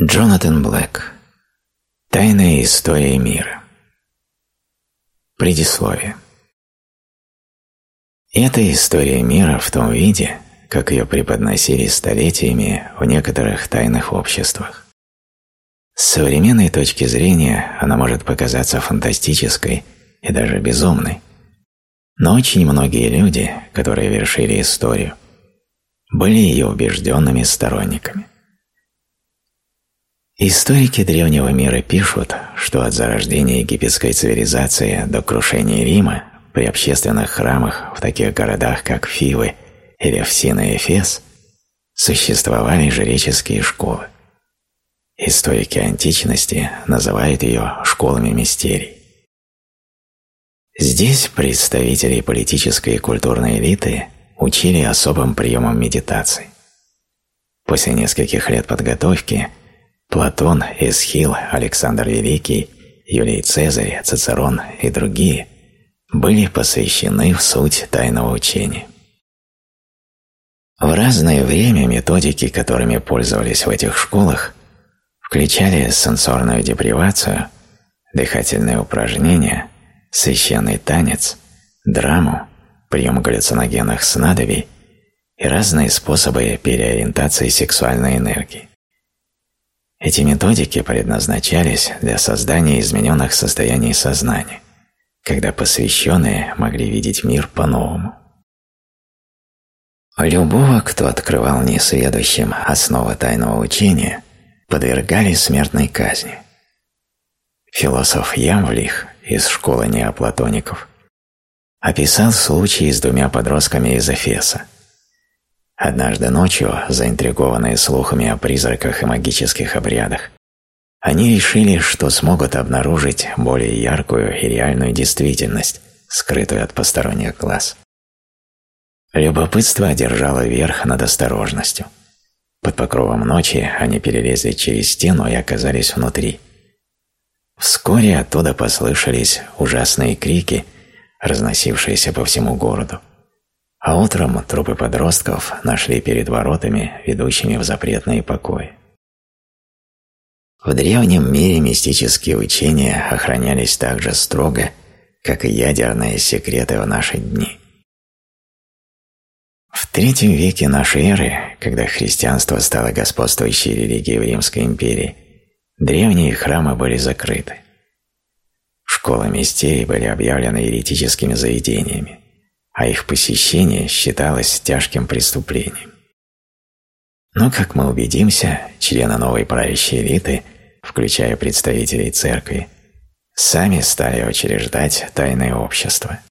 Джонатан Блэк. Тайная история мира. Предисловие. Это история мира в том виде, как ее преподносили столетиями в некоторых тайных обществах. С современной точки зрения она может показаться фантастической и даже безумной. Но очень многие люди, которые вершили историю, были ее убежденными сторонниками. Историки древнего мира пишут, что от зарождения египетской цивилизации до крушения Рима при общественных храмах в таких городах, как Фивы Эфсин и Эфес, существовали жреческие школы. Историки античности называют ее школами мистерий. Здесь представители политической и культурной элиты учили особым приемам медитации. После нескольких лет подготовки Платон, Эсхил, Александр Великий, Юлий Цезарь, Цицерон и другие были посвящены в суть тайного учения. В разное время методики, которыми пользовались в этих школах, включали сенсорную депривацию, дыхательные упражнения, священный танец, драму, прием галлюциногенных снадобий и разные способы переориентации сексуальной энергии. Эти методики предназначались для создания измененных состояний сознания, когда посвященные могли видеть мир по-новому. Любого, кто открывал несведущим основы тайного учения, подвергали смертной казни. Философ Ямвлих из школы неоплатоников описал случай с двумя подростками из Эфеса. Однажды ночью, заинтригованные слухами о призраках и магических обрядах, они решили, что смогут обнаружить более яркую и реальную действительность, скрытую от посторонних глаз. Любопытство одержало верх над осторожностью. Под покровом ночи они перелезли через стену и оказались внутри. Вскоре оттуда послышались ужасные крики, разносившиеся по всему городу. А утром трупы подростков нашли перед воротами, ведущими в запретные покои. В древнем мире мистические учения охранялись так же строго, как и ядерные секреты в наши дни. В третьем веке нашей эры, когда христианство стало господствующей религией в Римской империи, древние храмы были закрыты. Школы мистерий были объявлены еретическими заведениями, а их посещение считалось тяжким преступлением. Но, как мы убедимся, члены новой правящей элиты, включая представителей церкви, сами стали учреждать тайное общество –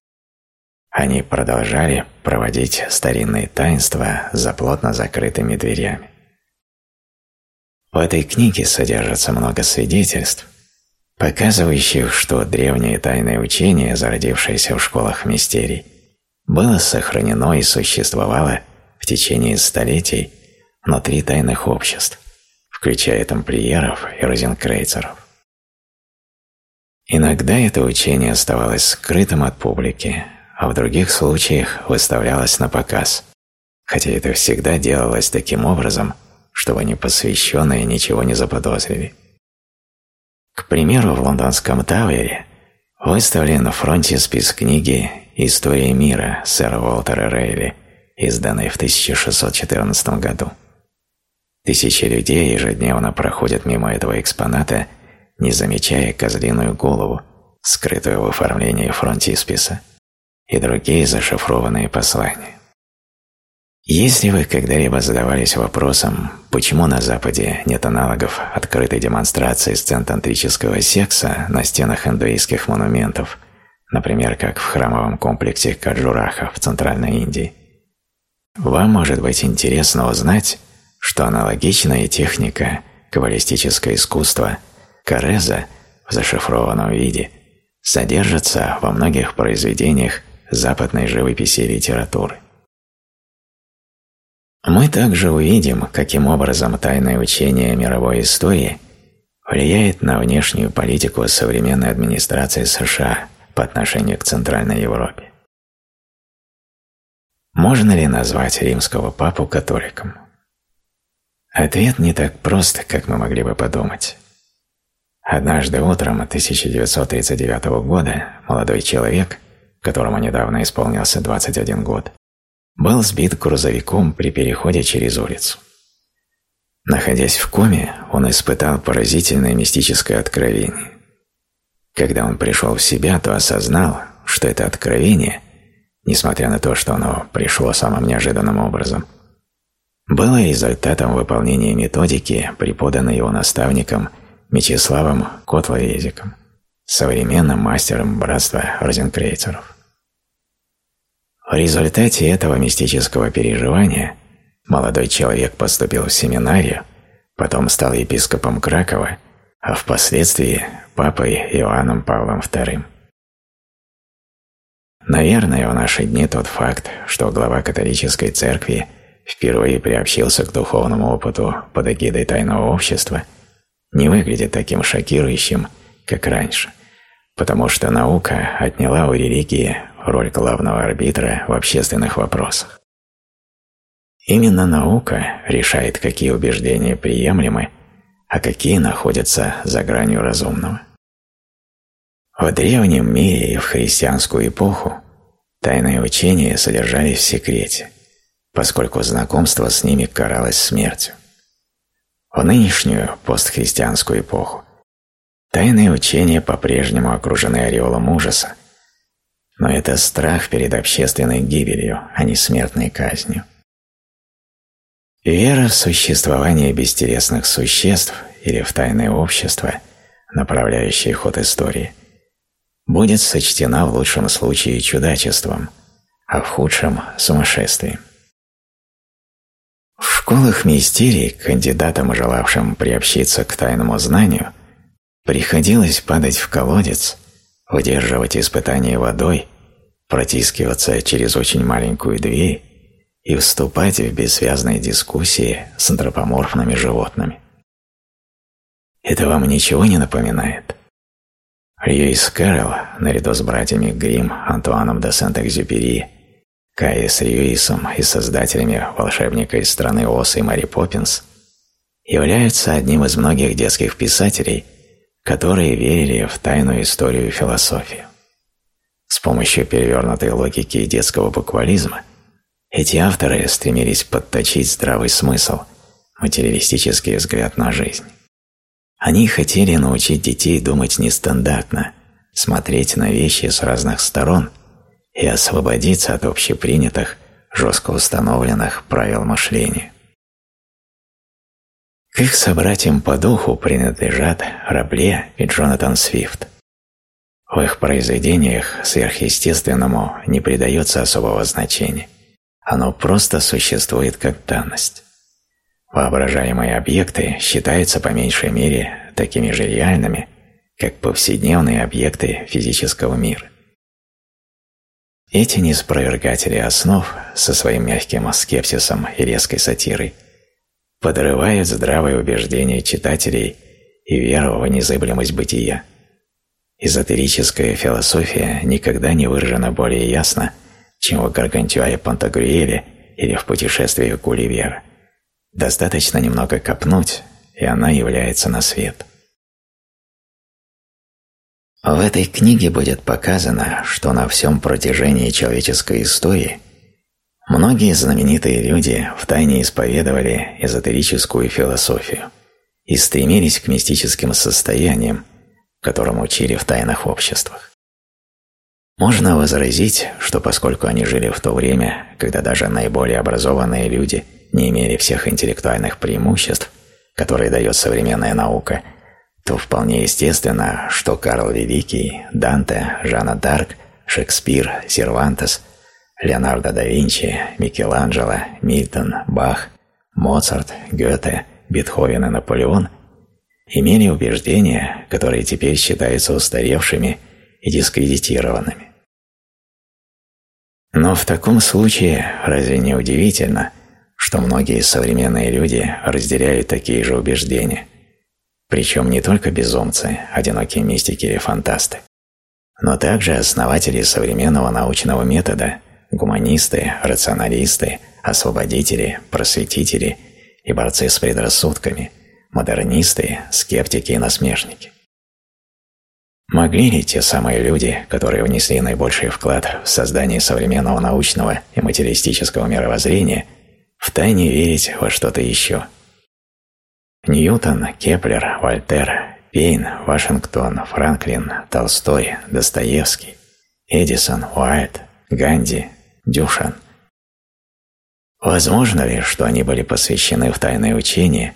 они продолжали проводить старинные таинства за плотно закрытыми дверями. В этой книге содержится много свидетельств, показывающих, что древнее тайное учение, зародившееся в школах мистерий, было сохранено и существовало в течение столетий внутри тайных обществ, включая тамплиеров и розенкрейцеров. Иногда это учение оставалось скрытым от публики, а в других случаях выставлялась на показ, хотя это всегда делалось таким образом, чтобы непосвященные ничего не заподозрили. К примеру, в лондонском Тауэре выставлен фронте список книги «История мира» сэра Уолтера Рейли, изданной в 1614 году. Тысячи людей ежедневно проходят мимо этого экспоната, не замечая козлиную голову, скрытую в оформлении фронтисписа и другие зашифрованные послания. Если вы когда-либо задавались вопросом, почему на Западе нет аналогов открытой демонстрации сцен тантрического секса на стенах индуистских монументов, например, как в храмовом комплексе Каджураха в Центральной Индии, вам может быть интересно узнать, что аналогичная техника каббалистическое искусство Кареза в зашифрованном виде содержится во многих произведениях западной живописи и литературы. Мы также увидим, каким образом тайное учение мировой истории влияет на внешнюю политику современной администрации США по отношению к Центральной Европе. Можно ли назвать римского папу католиком? Ответ не так прост, как мы могли бы подумать. Однажды утром 1939 года молодой человек, которому недавно исполнился 21 год, был сбит грузовиком при переходе через улицу. Находясь в коме, он испытал поразительное мистическое откровение. Когда он пришел в себя, то осознал, что это откровение, несмотря на то, что оно пришло самым неожиданным образом – было результатом выполнения методики, преподанной его наставником Мечиславом Котловезиком, современным мастером братства розенкрейцеров. В результате этого мистического переживания молодой человек поступил в семинарию, потом стал епископом Кракова, а впоследствии папой Иоанном Павлом II. Наверное, в наши дни тот факт, что глава католической церкви – впервые приобщился к духовному опыту под эгидой тайного общества, не выглядит таким шокирующим, как раньше, потому что наука отняла у религии роль главного арбитра в общественных вопросах. Именно наука решает, какие убеждения приемлемы, а какие находятся за гранью разумного. В древнем мире и в христианскую эпоху тайные учения содержались в секрете – поскольку знакомство с ними каралось смертью. В нынешнюю постхристианскую эпоху тайные учения по-прежнему окружены ореолом ужаса, но это страх перед общественной гибелью, а не смертной казнью. Вера в существование бестелесных существ или в тайное общество, направляющее ход истории, будет сочтена в лучшем случае чудачеством, а в худшем – сумасшествием. В школах мистерий кандидатам, желавшим приобщиться к тайному знанию, приходилось падать в колодец, удерживать испытание водой, протискиваться через очень маленькую дверь и вступать в бессвязные дискуссии с антропоморфными животными. Это вам ничего не напоминает? Льюис Кэрролл, наряду с братьями Грим, Антуаном де Сент-Экзюпери Кай с Льюисом и создателями «Волшебника из страны Оз» и Мэри Поппинс, являются одним из многих детских писателей, которые верили в тайную историю и философию. С помощью перевернутой логики и детского буквализма эти авторы стремились подточить здравый смысл, материалистический взгляд на жизнь. Они хотели научить детей думать нестандартно, смотреть на вещи с разных сторон и освободиться от общепринятых, жестко установленных правил мышления. Их собратьям по духу принадлежат Рабле и Джонатан Свифт. В их произведениях сверхъестественному не придается особого значения. Оно просто существует как данность. Воображаемые объекты считаются по меньшей мере такими же реальными, как повседневные объекты физического мира. Эти неспровергатели основ со своим мягким скепсисом и резкой сатирой подрывают здравое убеждение читателей и веру в незыблемость бытия. Эзотерическая философия никогда не выражена более ясно, чем в Гаргантюае Пантагрюэле или в путешествии Гулливера. Достаточно немного копнуть, и она является на свет. В этой книге будет показано, что на всем протяжении человеческой истории многие знаменитые люди втайне исповедовали эзотерическую философию и стремились к мистическим состояниям, которым учили в тайных обществах. Можно возразить, что поскольку они жили в то время, когда даже наиболее образованные люди не имели всех интеллектуальных преимуществ, которые дает современная наука – то вполне естественно, что Карл Великий, Данте, Жанна Дарк, Шекспир, Сервантес, Леонардо да Винчи, Микеланджело, Мильтон, Бах, Моцарт, Гёте, Бетховен и Наполеон имели убеждения, которые теперь считаются устаревшими и дискредитированными. Но в таком случае разве не удивительно, что многие современные люди разделяют такие же убеждения – причем не только безумцы, одинокие мистики или фантасты, но также основатели современного научного метода, гуманисты, рационалисты, освободители, просветители и борцы с предрассудками, модернисты, скептики и насмешники. Могли ли те самые люди, которые внесли наибольший вклад в создание современного научного и материалистического мировоззрения, втайне верить во что-то еще? Ньютон, Кеплер, Вольтер, Пейн, Вашингтон, Франклин, Толстой, Достоевский, Эдисон, Уайт, Ганди, Дюшан. Возможно ли, что они были посвящены в тайное учение,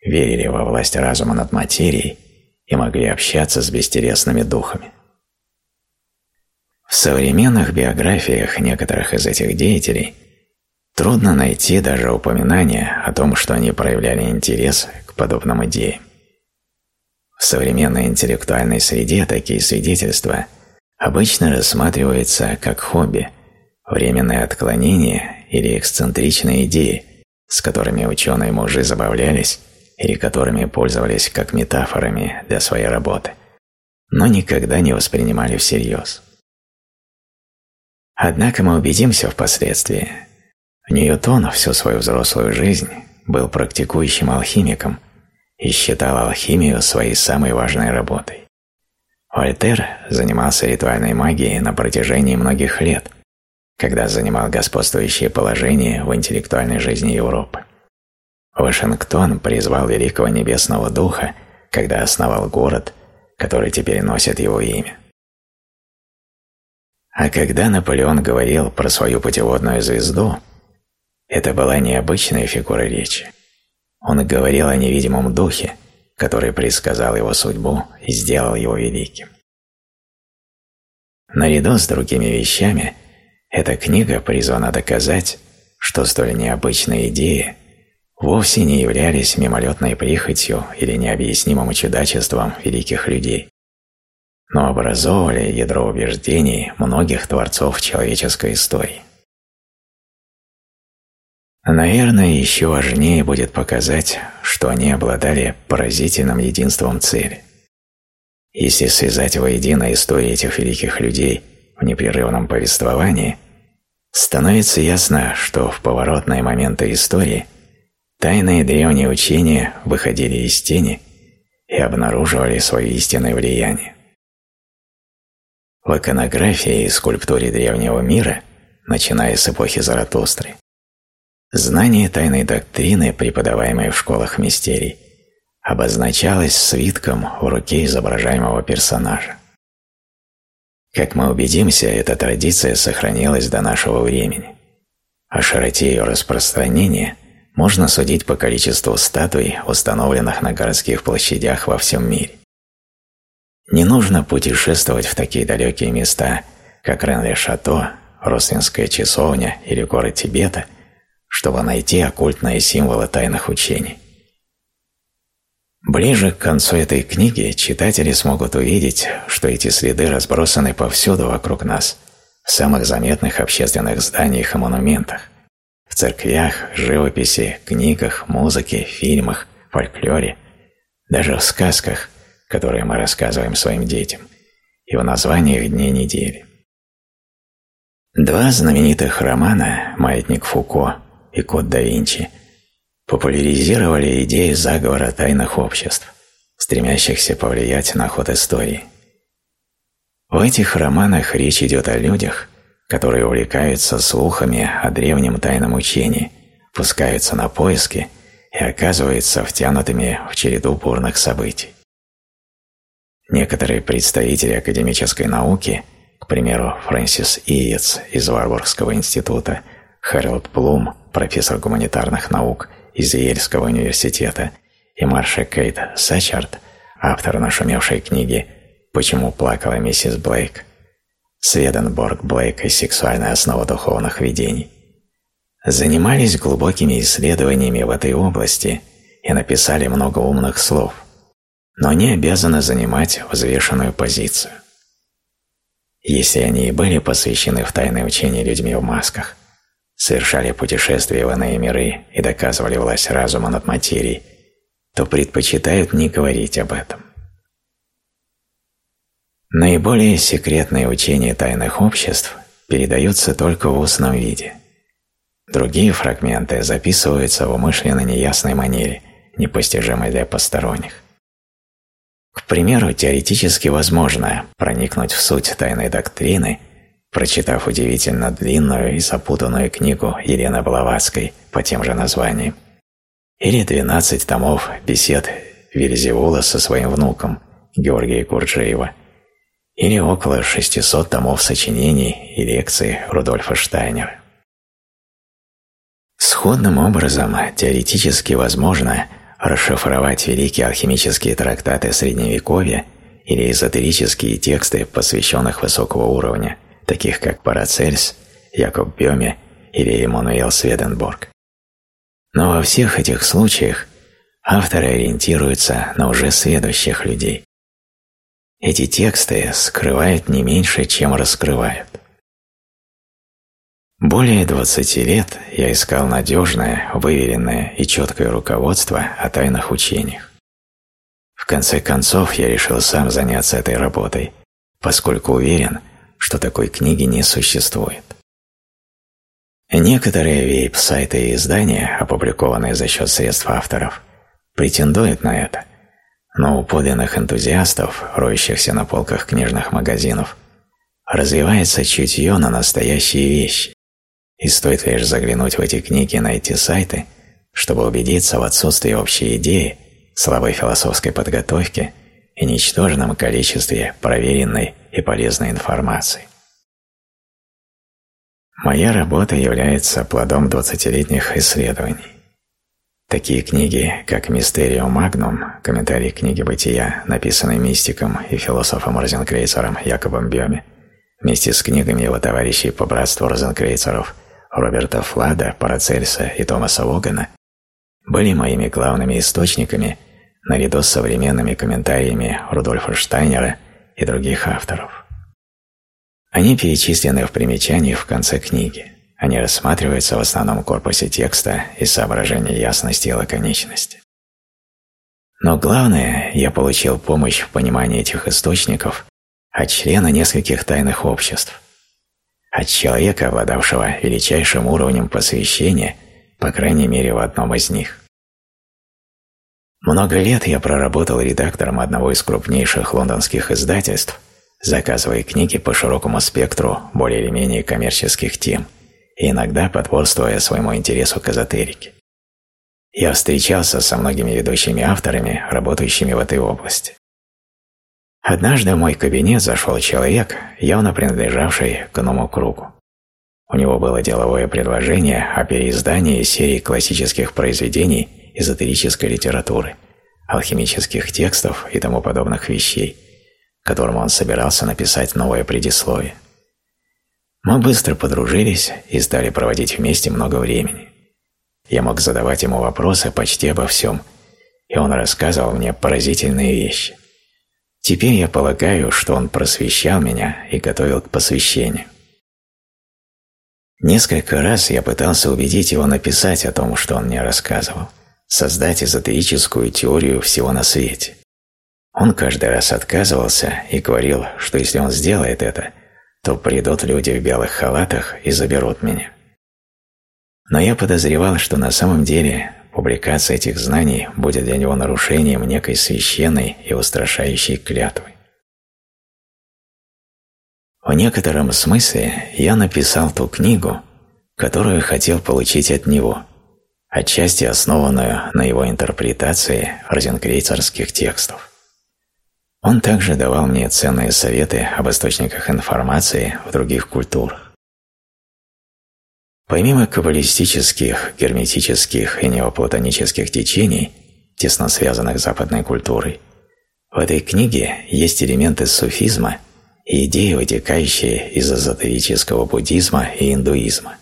верили во власть разума над материей и могли общаться с бестересными духами? В современных биографиях некоторых из этих деятелей трудно найти даже упоминание о том, что они проявляли интерес к подобным идеям. В современной интеллектуальной среде такие свидетельства обычно рассматриваются как хобби, временное отклонение или эксцентричные идеи, с которыми ученые-мужи забавлялись или которыми пользовались как метафорами для своей работы, но никогда не воспринимали всерьез. Однако мы убедимся впоследствии, Ньютон всю свою взрослую жизнь был практикующим алхимиком и считал алхимию своей самой важной работой. Вольтер занимался ритуальной магией на протяжении многих лет, когда занимал господствующее положение в интеллектуальной жизни Европы. Вашингтон призвал великого небесного духа, когда основал город, который теперь носит его имя. А когда Наполеон говорил про свою путеводную звезду, это была необычная фигура речи. Он говорил о невидимом духе, который предсказал его судьбу и сделал его великим. Наряду с другими вещами, эта книга призвана доказать, что столь необычные идеи вовсе не являлись мимолетной прихотью или необъяснимым чудачеством великих людей, но образовывали ядро убеждений многих творцов человеческой истории. Наверное, еще важнее будет показать, что они обладали поразительным единством цели. Если связать воедино истории этих великих людей в непрерывном повествовании, становится ясно, что в поворотные моменты истории тайные древние учения выходили из тени и обнаруживали свое истинное влияние. В иконографии и скульптуре древнего мира, начиная с эпохи Заратустры, Знание тайной доктрины, преподаваемой в школах мистерий, обозначалось свитком в руке изображаемого персонажа. Как мы убедимся, эта традиция сохранилась до нашего времени. О широте ее распространения можно судить по количеству статуй, установленных на городских площадях во всем мире. Не нужно путешествовать в такие далекие места, как Ренли-Шато, Рослинская часовня или горы Тибета – чтобы найти оккультные символы тайных учений. Ближе к концу этой книги читатели смогут увидеть, что эти следы разбросаны повсюду вокруг нас, в самых заметных общественных зданиях и монументах, в церквях, живописи, книгах, музыке, фильмах, фольклоре, даже в сказках, которые мы рассказываем своим детям, и в названиях дней недели. Два знаменитых романа «Маятник Фуко» и Код да Винчи популяризировали идеи заговора тайных обществ, стремящихся повлиять на ход истории. В этих романах речь идет о людях, которые увлекаются слухами о древнем тайном учении, пускаются на поиски и оказываются втянутыми в череду бурных событий. Некоторые представители академической науки, к примеру, Фрэнсис Иец из Варварского института, Хэролд Блум профессор гуманитарных наук из Ельского университета, и Марша Кейт Сачард, автор нашумевшей книги «Почему плакала миссис Блейк», Сведенборг Блейк и сексуальная основа духовных видений, занимались глубокими исследованиями в этой области и написали много умных слов, но не обязаны занимать взвешенную позицию. Если они и были посвящены в тайное учение людьми в масках, совершали путешествия в иные миры и доказывали власть разума над материей, то предпочитают не говорить об этом. Наиболее секретные учения тайных обществ передаются только в устном виде. Другие фрагменты записываются в умышленно неясной манере, непостижимой для посторонних. К примеру, теоретически возможно проникнуть в суть тайной доктрины, прочитав удивительно длинную и запутанную книгу Елены Блаватской по тем же названиям, или 12 томов бесед Вильзевула со своим внуком Георгия Курджиева, или около 600 томов сочинений и лекций Рудольфа Штайнера. Сходным образом теоретически возможно расшифровать великие алхимические трактаты Средневековья или эзотерические тексты, посвященных высокого уровня, таких как Парацельс, Якоб Бёме или Эммануэл Сведенборг. Но во всех этих случаях авторы ориентируются на уже следующих людей. Эти тексты скрывают не меньше, чем раскрывают. Более 20 лет я искал надежное, выверенное и четкое руководство о тайных учениях. В конце концов я решил сам заняться этой работой, поскольку уверен, что такой книги не существует. Некоторые вейп-сайты и издания, опубликованные за счет средств авторов, претендуют на это, но у подлинных энтузиастов, роющихся на полках книжных магазинов, развивается чутье на настоящие вещи, и стоит лишь заглянуть в эти книги на эти сайты, чтобы убедиться в отсутствии общей идеи, слабой философской подготовки и ничтожном количестве проверенной и полезной информации. Моя работа является плодом 20-летних исследований. Такие книги, как «Мистериум Магнум», комментарий книги «Бытия», написанный мистиком и философом Розенкрейцером Якобом Бьоме, вместе с книгами его товарищей по братству Розенкрейцеров – Роберта Флада, Парацельса и Томаса Логана были моими главными источниками наряду с современными комментариями Рудольфа Штайнера и других авторов. Они перечислены в примечании в конце книги. Они рассматриваются в основном корпусе текста из соображения ясности и лаконичности. Но главное, я получил помощь в понимании этих источников от члена нескольких тайных обществ – от человека, обладавшего величайшим уровнем посвящения, по крайней мере в одном из них. Много лет я проработал редактором одного из крупнейших лондонских издательств, заказывая книги по широкому спектру более или менее коммерческих тем и иногда потворствуя своему интересу к эзотерике. Я встречался со многими ведущими авторами, работающими в этой области. Однажды в мой кабинет зашел человек, явно принадлежавший к иному кругу. У него было деловое предложение о переиздании серии классических произведений эзотерической литературы, алхимических текстов и тому подобных вещей, которому он собирался написать новое предисловие. Мы быстро подружились и стали проводить вместе много времени. Я мог задавать ему вопросы почти обо всем, и он рассказывал мне поразительные вещи – Теперь я полагаю, что он просвещал меня и готовил к посвящению. Несколько раз я пытался убедить его написать о том, что он мне рассказывал, создать эзотерическую теорию всего на свете. Он каждый раз отказывался и говорил, что если он сделает это, то придут люди в белых халатах и заберут меня. Но я подозревал, что на самом деле Публикация этих знаний будет для него нарушением некой священной и устрашающей клятвы. В некотором смысле я написал ту книгу, которую хотел получить от него, отчасти основанную на его интерпретации розенкрейцерских текстов. Он также давал мне ценные советы об источниках информации в других культурах. Помимо каббалистических, герметических и неоплатонических течений, тесно связанных с западной культурой, в этой книге есть элементы суфизма и идеи, вытекающие из эзотерического буддизма и индуизма,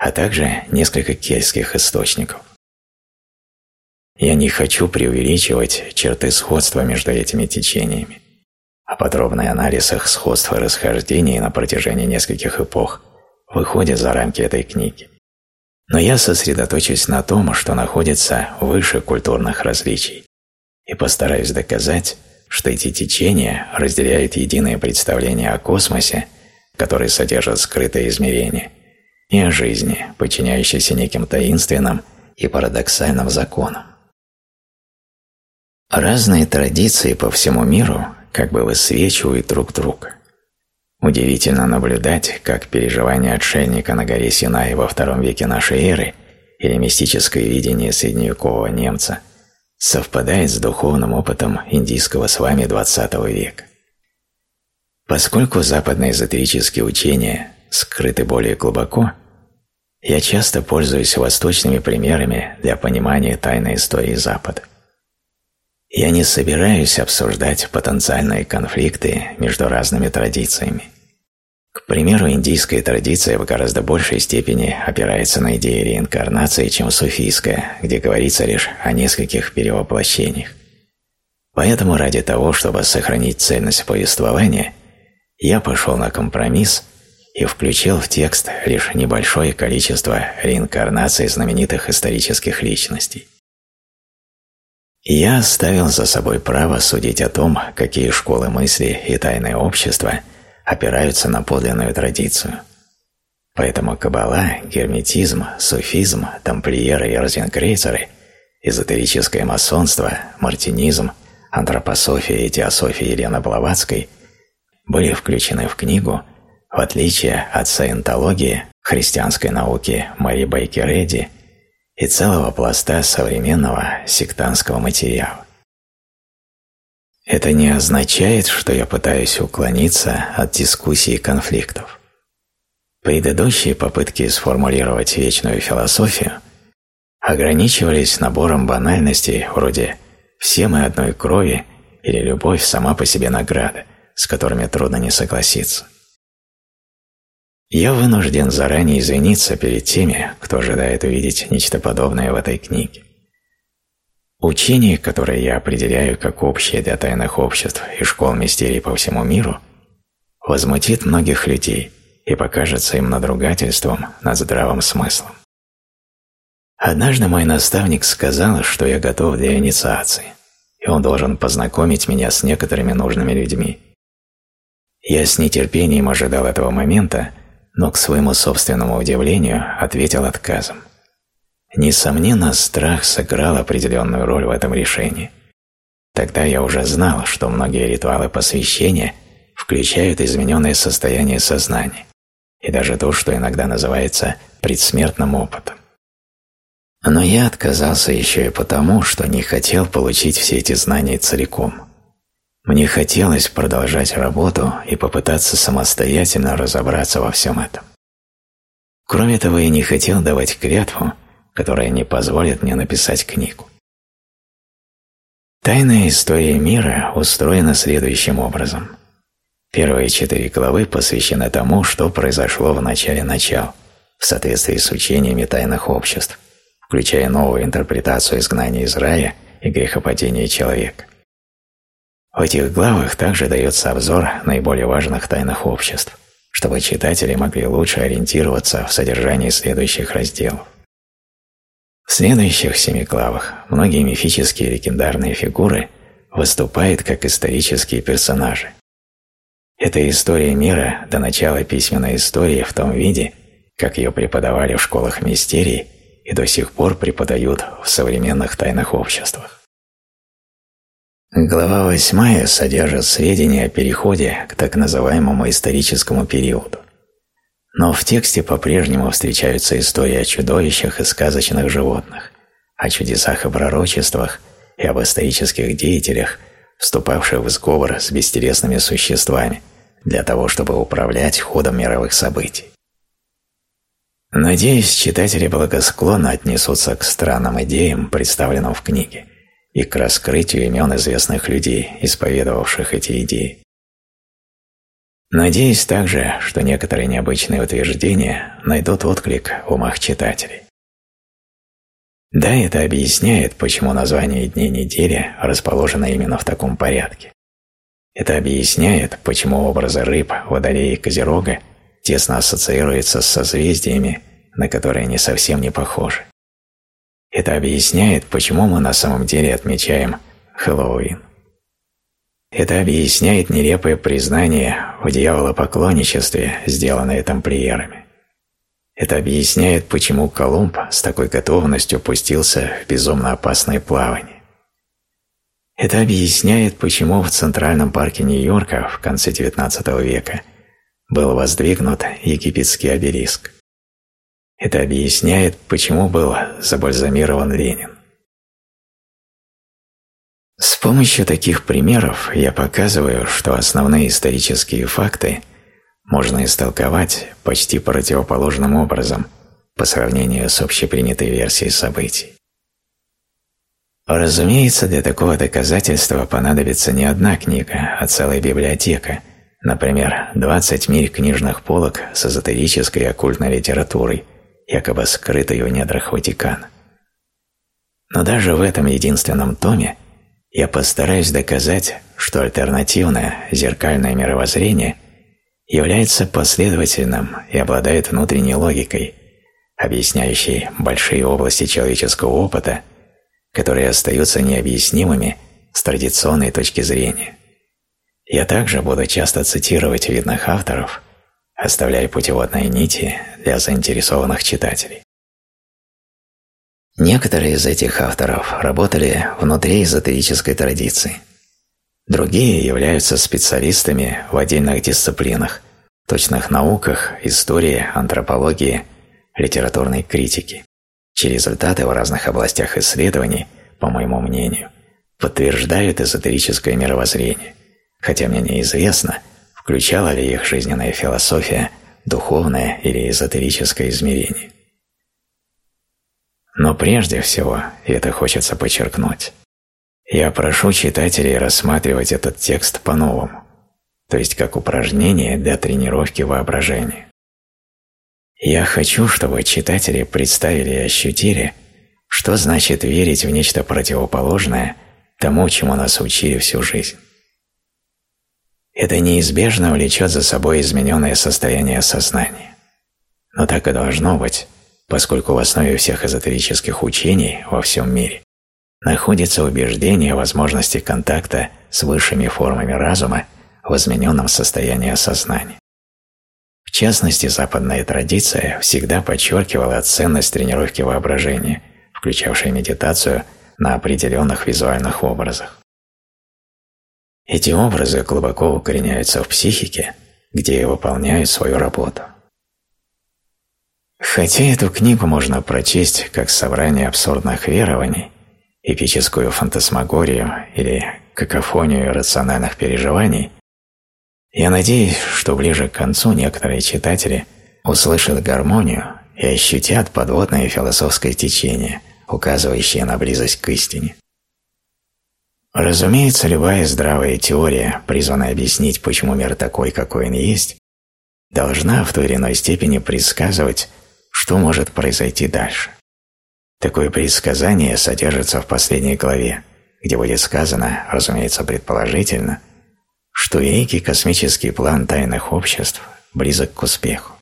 а также несколько кельтских источников. Я не хочу преувеличивать черты сходства между этими течениями, а подробный анализ их сходства и расхождений на протяжении нескольких эпох – выходит за рамки этой книги. Но я сосредоточусь на том, что находится выше культурных различий, и постараюсь доказать, что эти течения разделяют единое представление о космосе, который содержит скрытое измерение, и о жизни, подчиняющейся неким таинственным и парадоксальным законам. Разные традиции по всему миру как бы высвечивают друг друга. Удивительно наблюдать, как переживание отшельника на горе Синай во втором веке нашей эры или мистическое видение средневекового немца совпадает с духовным опытом индийского с вами XX века. Поскольку западные эзотерические учения скрыты более глубоко, я часто пользуюсь восточными примерами для понимания тайной истории Запада. Я не собираюсь обсуждать потенциальные конфликты между разными традициями. К примеру, индийская традиция в гораздо большей степени опирается на идеи реинкарнации, чем суфийская, где говорится лишь о нескольких перевоплощениях. Поэтому ради того, чтобы сохранить цельность повествования, я пошел на компромисс и включил в текст лишь небольшое количество реинкарнаций знаменитых исторических личностей. Я оставил за собой право судить о том, какие школы мысли и тайные общества опираются на подлинную традицию. Поэтому каббала, герметизм, суфизм, тамплиеры и розенкрейцеры, эзотерическое масонство, мартинизм, антропософия и теософия Елены Блаватской были включены в книгу в отличие от саентологии, христианской науки Мари Бейкер и целого пласта современного сектантского материала. Это не означает, что я пытаюсь уклониться от дискуссий и конфликтов. Предыдущие попытки сформулировать вечную философию ограничивались набором банальностей вроде «все мы одной крови» или «любовь сама по себе награда», с которыми трудно не согласиться. Я вынужден заранее извиниться перед теми, кто ожидает увидеть нечто подобное в этой книге. Учение, которое я определяю как общее для тайных обществ и школ мистерий по всему миру, возмутит многих людей и покажется им надругательством над здравым смыслом. Однажды мой наставник сказал, что я готов для инициации, и он должен познакомить меня с некоторыми нужными людьми. Я с нетерпением ожидал этого момента, но к своему собственному удивлению ответил отказом. Несомненно, страх сыграл определенную роль в этом решении. Тогда я уже знал, что многие ритуалы посвящения включают измененное состояние сознания и даже то, что иногда называется предсмертным опытом. Но я отказался еще и потому, что не хотел получить все эти знания целиком – мне хотелось продолжать работу и попытаться самостоятельно разобраться во всем этом. Кроме того, я не хотел давать клятву, которая не позволит мне написать книгу. Тайная история мира устроена следующим образом. Первые четыре главы посвящены тому, что произошло в начале начал, в соответствии с учениями тайных обществ, включая новую интерпретацию изгнания из рая и грехопадения человека. В этих главах также дается обзор наиболее важных тайных обществ, чтобы читатели могли лучше ориентироваться в содержании следующих разделов. В следующих семи главах многие мифические и легендарные фигуры выступают как исторические персонажи. Это история мира до начала письменной истории в том виде, как ее преподавали в школах мистерий и до сих пор преподают в современных тайных обществах. Глава восьмая содержит сведения о переходе к так называемому историческому периоду. Но в тексте по-прежнему встречаются истории о чудовищах и сказочных животных, о чудесах и пророчествах и об исторических деятелях, вступавших в сговор с бестелесными существами для того, чтобы управлять ходом мировых событий. Надеюсь, читатели благосклонно отнесутся к странным идеям, представленным в книге и к раскрытию имен известных людей, исповедовавших эти идеи. Надеюсь также, что некоторые необычные утверждения найдут отклик в умах читателей. Да, это объясняет, почему название дней недели расположено именно в таком порядке. Это объясняет, почему образы рыб, водолея и козерога тесно ассоциируются с созвездиями, на которые они совсем не похожи. Это объясняет, почему мы на самом деле отмечаем Хэллоуин. Это объясняет нелепое признание в дьяволопоклонничестве, сделанное тамплиерами. Это объясняет, почему Колумб с такой готовностью пустился в безумно опасное плавание. Это объясняет, почему в Центральном парке Нью-Йорка в конце XIX века был воздвигнут египетский обелиск. Это объясняет, почему был забальзамирован Ленин. С помощью таких примеров я показываю, что основные исторические факты можно истолковать почти противоположным образом по сравнению с общепринятой версией событий. Разумеется, для такого доказательства понадобится не одна книга, а целая библиотека, например, 20 миль книжных полок с эзотерической и оккультной литературой, якобы скрытой в недрах Ватикана. Но даже в этом единственном томе я постараюсь доказать, что альтернативное зеркальное мировоззрение является последовательным и обладает внутренней логикой, объясняющей большие области человеческого опыта, которые остаются необъяснимыми с традиционной точки зрения. Я также буду часто цитировать видных авторов, оставляя путеводные нити для заинтересованных читателей. Некоторые из этих авторов работали внутри эзотерической традиции. Другие являются специалистами в отдельных дисциплинах, точных науках, истории, антропологии, литературной критики, чьи результаты в разных областях исследований, по моему мнению, подтверждают эзотерическое мировоззрение, хотя мне неизвестно, включала ли их жизненная философия духовное или эзотерическое измерение. Но прежде всего, и это хочется подчеркнуть, я прошу читателей рассматривать этот текст по-новому, то есть как упражнение для тренировки воображения. Я хочу, чтобы читатели представили и ощутили, что значит верить в нечто противоположное тому, чему нас учили всю жизнь. Это неизбежно влечет за собой измененное состояние сознания. Но так и должно быть, поскольку в основе всех эзотерических учений во всем мире находится убеждение о возможности контакта с высшими формами разума в измененном состоянии сознания. В частности, западная традиция всегда подчеркивала ценность тренировки воображения, включавшей медитацию на определенных визуальных образах. Эти образы глубоко укореняются в психике, где и выполняют свою работу. Хотя эту книгу можно прочесть как собрание абсурдных верований, эпическую фантасмагорию или какофонию рациональных переживаний, я надеюсь, что ближе к концу некоторые читатели услышат гармонию и ощутят подводное философское течение, указывающее на близость к истине. Разумеется, любая здравая теория, призванная объяснить, почему мир такой, какой он есть, должна в той или иной степени предсказывать, что может произойти дальше. Такое предсказание содержится в последней главе, где будет сказано, разумеется, предположительно, что великий космический план тайных обществ близок к успеху.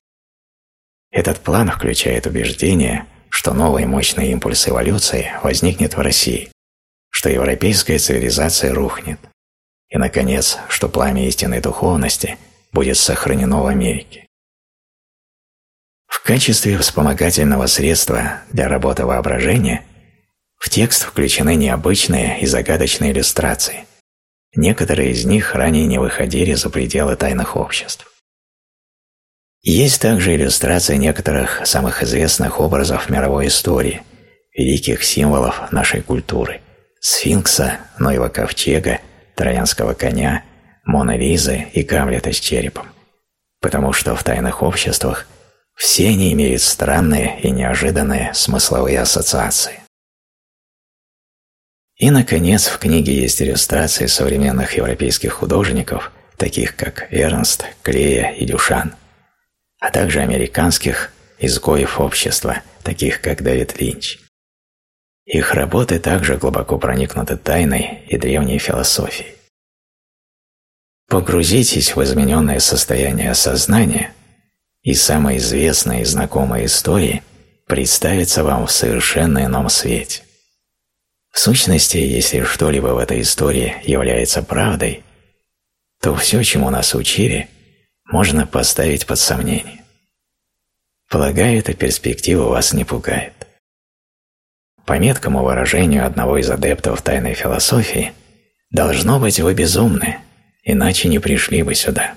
Этот план включает убеждение, что новый мощный импульс эволюции возникнет в России, что европейская цивилизация рухнет, и, наконец, что пламя истинной духовности будет сохранено в Америке. В качестве вспомогательного средства для работы воображения в текст включены необычные и загадочные иллюстрации. Некоторые из них ранее не выходили за пределы тайных обществ. Есть также иллюстрации некоторых самых известных образов мировой истории, великих символов нашей культуры – сфинкса, Ноева ковчега, троянского коня, Мона Лизы и Гамлета с черепом, потому что в тайных обществах – все они имеют странные и неожиданные смысловые ассоциации. И, наконец, в книге есть иллюстрации современных европейских художников, таких как Эрнст, Клея и Дюшан, а также американских изгоев общества, таких как Дэвид Линч. Их работы также глубоко проникнуты тайной и древней философией. Погрузитесь в измененное состояние сознания – и самые известные и знакомые истории представятся вам в совершенно ином свете. В сущности, если что-либо в этой истории является правдой, то все, чему нас учили, можно поставить под сомнение. Полагаю, эта перспектива вас не пугает. По меткому выражению одного из адептов тайной философии, должно быть вы безумны, иначе не пришли бы сюда.